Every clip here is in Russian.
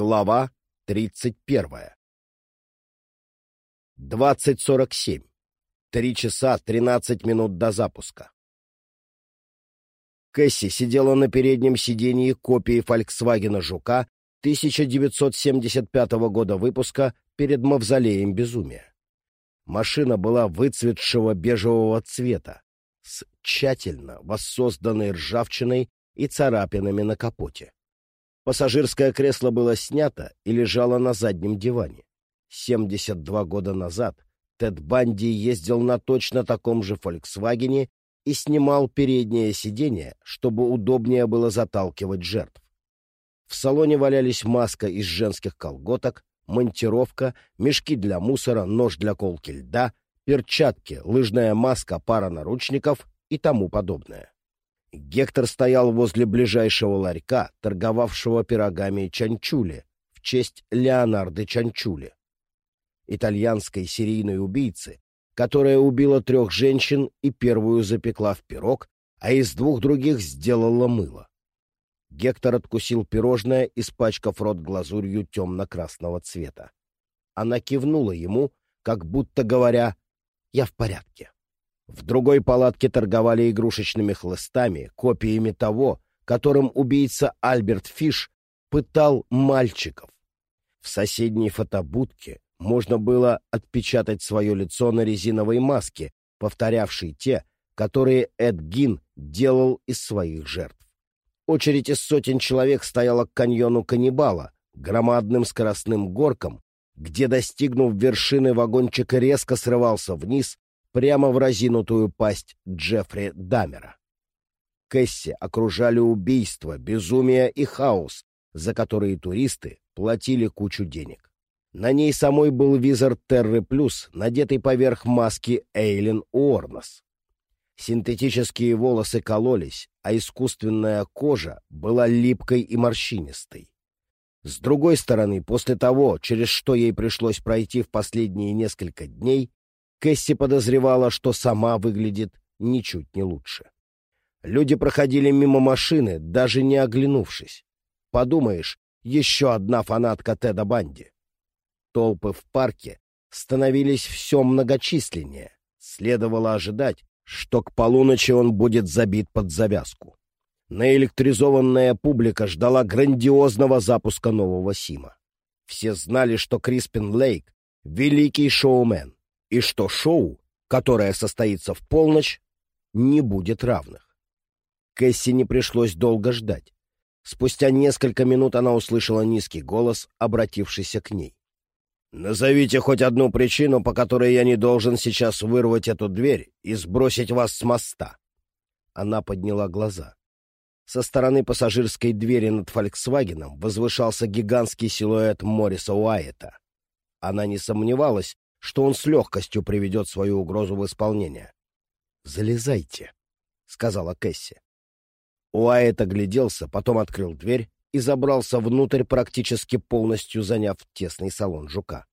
Глава 31. 20.47. Три часа 13 минут до запуска. Кэсси сидела на переднем сидении копии «Фольксвагена Жука» 1975 года выпуска перед мавзолеем безумия. Машина была выцветшего бежевого цвета, с тщательно воссозданной ржавчиной и царапинами на капоте. Пассажирское кресло было снято и лежало на заднем диване. 72 года назад Тед Банди ездил на точно таком же «Фольксвагене» и снимал переднее сиденье, чтобы удобнее было заталкивать жертв. В салоне валялись маска из женских колготок, монтировка, мешки для мусора, нож для колки льда, перчатки, лыжная маска, пара наручников и тому подобное. Гектор стоял возле ближайшего ларька, торговавшего пирогами Чанчули, в честь Леонарды Чанчули, итальянской серийной убийцы, которая убила трех женщин и первую запекла в пирог, а из двух других сделала мыло. Гектор откусил пирожное, испачкав рот глазурью темно-красного цвета. Она кивнула ему, как будто говоря «Я в порядке». В другой палатке торговали игрушечными хлыстами, копиями того, которым убийца Альберт Фиш пытал мальчиков. В соседней фотобудке можно было отпечатать свое лицо на резиновой маске, повторявшей те, которые Эд Гин делал из своих жертв. Очередь из сотен человек стояла к каньону Каннибала, громадным скоростным горкам, где, достигнув вершины, вагончик резко срывался вниз, прямо в разинутую пасть Джеффри Дамера. Кэсси окружали убийство, безумие и хаос, за которые туристы платили кучу денег. На ней самой был визор Терры Плюс, надетый поверх маски Эйлин Уорнос. Синтетические волосы кололись, а искусственная кожа была липкой и морщинистой. С другой стороны, после того, через что ей пришлось пройти в последние несколько дней, Кэсси подозревала, что сама выглядит ничуть не лучше. Люди проходили мимо машины, даже не оглянувшись. Подумаешь, еще одна фанатка Теда Банди. Толпы в парке становились все многочисленнее. Следовало ожидать, что к полуночи он будет забит под завязку. Наэлектризованная публика ждала грандиозного запуска нового Сима. Все знали, что Криспин Лейк — великий шоумен, и что шоу, которое состоится в полночь, не будет равных. Кэсси не пришлось долго ждать. Спустя несколько минут она услышала низкий голос, обратившийся к ней. «Назовите хоть одну причину, по которой я не должен сейчас вырвать эту дверь и сбросить вас с моста». Она подняла глаза. Со стороны пассажирской двери над «Фольксвагеном» возвышался гигантский силуэт Морриса Уайета. Она не сомневалась, что он с легкостью приведет свою угрозу в исполнение. «Залезайте», — сказала Кэсси. Уайт огляделся, потом открыл дверь и забрался внутрь, практически полностью заняв тесный салон жука.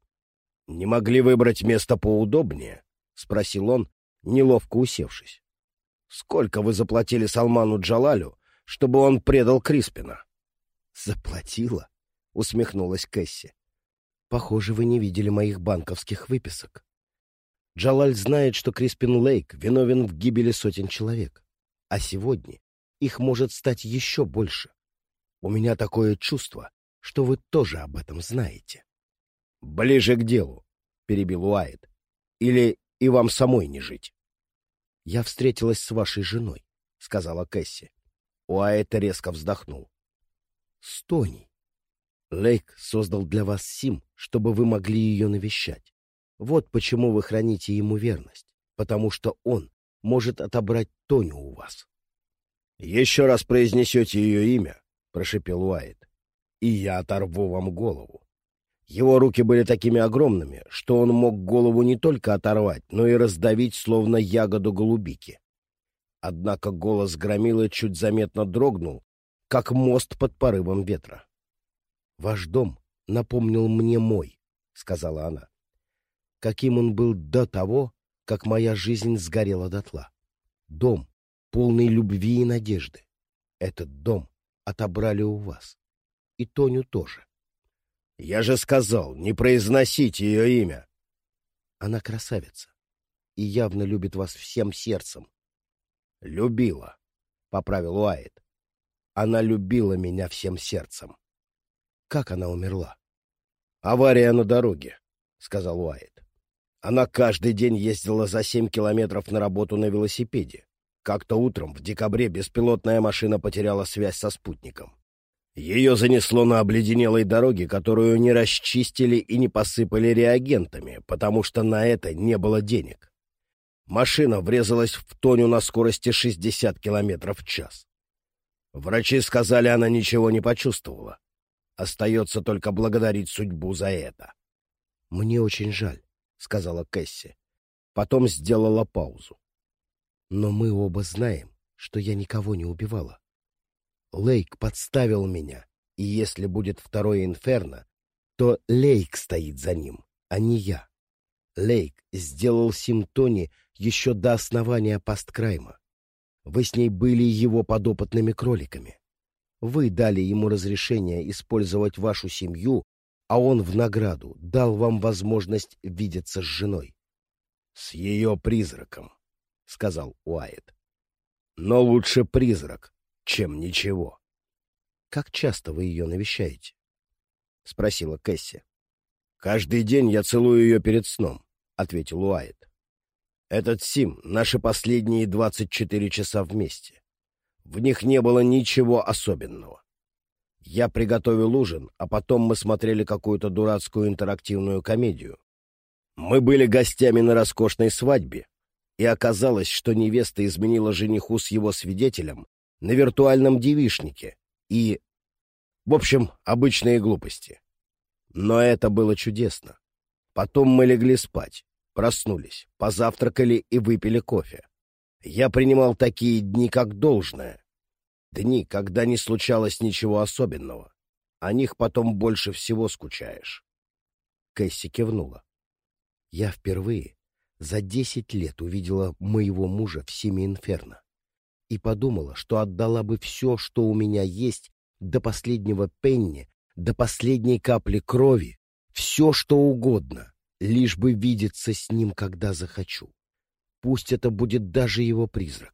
«Не могли выбрать место поудобнее?» — спросил он, неловко усевшись. «Сколько вы заплатили Салману Джалалю, чтобы он предал Криспина?» «Заплатила?» — усмехнулась Кэсси. Похоже, вы не видели моих банковских выписок. Джалаль знает, что Криспин Лейк виновен в гибели сотен человек. А сегодня их может стать еще больше. У меня такое чувство, что вы тоже об этом знаете. — Ближе к делу, — перебил Уайт. — Или и вам самой не жить. — Я встретилась с вашей женой, — сказала Кэсси. Уайт резко вздохнул. — С Тони. Лейк создал для вас Сим, чтобы вы могли ее навещать. Вот почему вы храните ему верность, потому что он может отобрать Тоню у вас. — Еще раз произнесете ее имя, — прошепел Уайт, — и я оторву вам голову. Его руки были такими огромными, что он мог голову не только оторвать, но и раздавить, словно ягоду голубики. Однако голос громила чуть заметно дрогнул, как мост под порывом ветра. «Ваш дом напомнил мне мой», — сказала она. «Каким он был до того, как моя жизнь сгорела дотла. Дом, полный любви и надежды. Этот дом отобрали у вас. И Тоню тоже. Я же сказал, не произносите ее имя. Она красавица и явно любит вас всем сердцем. Любила, — поправил Уайт. Она любила меня всем сердцем. Как она умерла? Авария на дороге, — сказал Уайт. Она каждый день ездила за семь километров на работу на велосипеде. Как-то утром, в декабре, беспилотная машина потеряла связь со спутником. Ее занесло на обледенелой дороге, которую не расчистили и не посыпали реагентами, потому что на это не было денег. Машина врезалась в Тоню на скорости 60 км в час. Врачи сказали, она ничего не почувствовала. Остается только благодарить судьбу за это. — Мне очень жаль, — сказала Кэсси. Потом сделала паузу. — Но мы оба знаем, что я никого не убивала. Лейк подставил меня, и если будет второе инферно, то Лейк стоит за ним, а не я. Лейк сделал Симтони еще до основания пасткрайма. Вы с ней были его подопытными кроликами. Вы дали ему разрешение использовать вашу семью, а он в награду дал вам возможность видеться с женой. — С ее призраком, — сказал Уайт. — Но лучше призрак, чем ничего. — Как часто вы ее навещаете? — спросила Кэсси. — Каждый день я целую ее перед сном, — ответил Уайт. — Этот Сим — наши последние двадцать четыре часа вместе. В них не было ничего особенного. Я приготовил ужин, а потом мы смотрели какую-то дурацкую интерактивную комедию. Мы были гостями на роскошной свадьбе, и оказалось, что невеста изменила жениху с его свидетелем на виртуальном девишнике и... В общем, обычные глупости. Но это было чудесно. Потом мы легли спать, проснулись, позавтракали и выпили кофе. Я принимал такие дни как должное. Дни, когда не случалось ничего особенного. О них потом больше всего скучаешь. Кэсси кивнула. Я впервые за десять лет увидела моего мужа в Симе Инферно и подумала, что отдала бы все, что у меня есть, до последнего пенни, до последней капли крови, все, что угодно, лишь бы видеться с ним, когда захочу. Пусть это будет даже его призрак.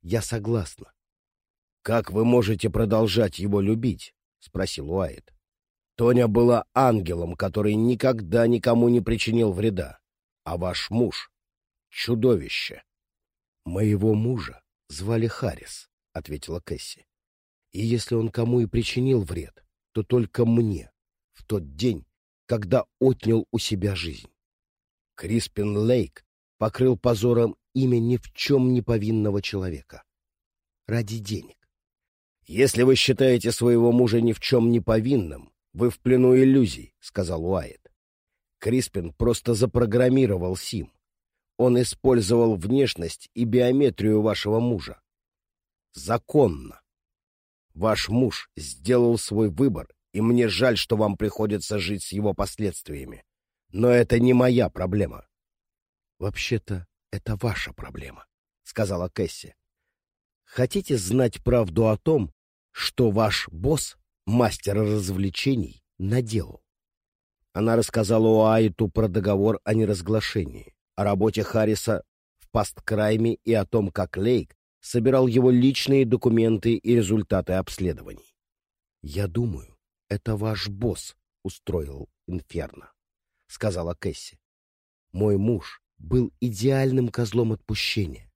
Я согласна. — Как вы можете продолжать его любить? — спросил Уайт. Тоня была ангелом, который никогда никому не причинил вреда. А ваш муж — чудовище. — Моего мужа звали Харрис, — ответила Кэсси. И если он кому и причинил вред, то только мне, в тот день, когда отнял у себя жизнь. Криспин Лейк покрыл позором имя ни в чем не повинного человека. Ради денег. «Если вы считаете своего мужа ни в чем не повинным, вы в плену иллюзий», — сказал Уайт. Криспин просто запрограммировал Сим. Он использовал внешность и биометрию вашего мужа. Законно. Ваш муж сделал свой выбор, и мне жаль, что вам приходится жить с его последствиями. Но это не моя проблема. — Вообще-то это ваша проблема, — сказала Кэсси. — Хотите знать правду о том, что ваш босс, мастер развлечений, наделал? Она рассказала Уайту про договор о неразглашении, о работе Харриса в пасткрайме и о том, как Лейк собирал его личные документы и результаты обследований. «Я думаю, это ваш босс устроил инферно», — сказала Кэсси. «Мой муж был идеальным козлом отпущения.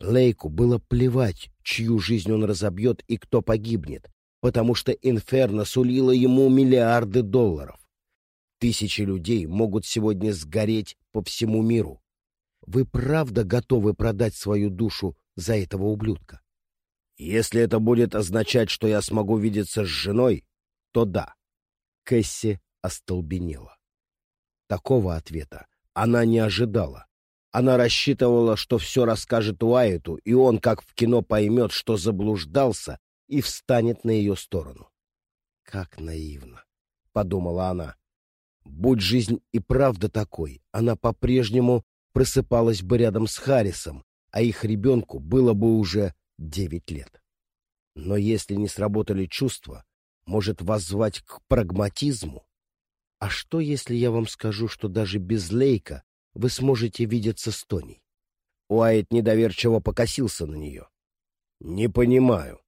Лейку было плевать, чью жизнь он разобьет и кто погибнет, потому что инферно сулило ему миллиарды долларов. Тысячи людей могут сегодня сгореть по всему миру. Вы правда готовы продать свою душу за этого ублюдка? Если это будет означать, что я смогу видеться с женой, то да. Кэсси остолбенела. Такого ответа она не ожидала. Она рассчитывала, что все расскажет Уайту, и он, как в кино, поймет, что заблуждался, и встанет на ее сторону. «Как наивно!» — подумала она. Будь жизнь и правда такой, она по-прежнему просыпалась бы рядом с Харрисом, а их ребенку было бы уже девять лет. Но если не сработали чувства, может воззвать к прагматизму? «А что, если я вам скажу, что даже без Лейка вы сможете видеться с Тоней?» Уайт недоверчиво покосился на нее. «Не понимаю».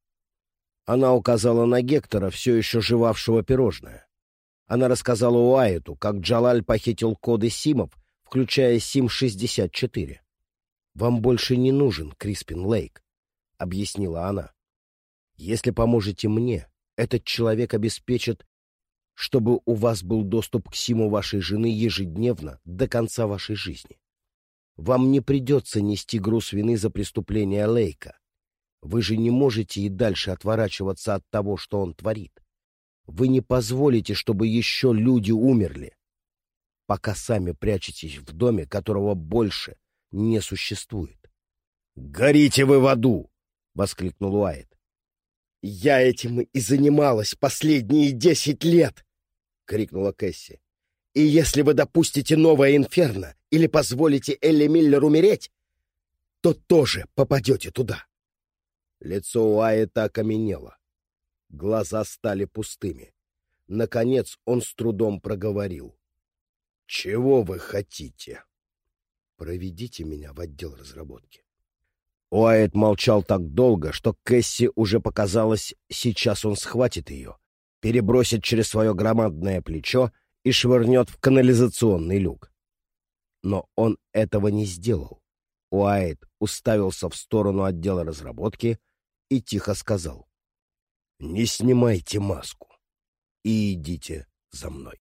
Она указала на Гектора, все еще жевавшего пирожное. Она рассказала Уайту, как Джалаль похитил коды Симов, включая Сим-64. «Вам больше не нужен Криспин Лейк», — объяснила она. «Если поможете мне, этот человек обеспечит, чтобы у вас был доступ к Симу вашей жены ежедневно до конца вашей жизни. Вам не придется нести груз вины за преступление Лейка. Вы же не можете и дальше отворачиваться от того, что он творит. Вы не позволите, чтобы еще люди умерли, пока сами прячетесь в доме, которого больше не существует. «Горите вы в аду!» — воскликнул Уайт. «Я этим и занималась последние десять лет!» — крикнула Кэсси. «И если вы допустите новое инферно или позволите Элли Миллер умереть, то тоже попадете туда!» Лицо Уайта окаменело. Глаза стали пустыми. Наконец он с трудом проговорил. «Чего вы хотите?» «Проведите меня в отдел разработки». Уайт молчал так долго, что Кэсси уже показалось, сейчас он схватит ее, перебросит через свое громадное плечо и швырнет в канализационный люк. Но он этого не сделал. Уайт уставился в сторону отдела разработки и тихо сказал. «Не снимайте маску и идите за мной».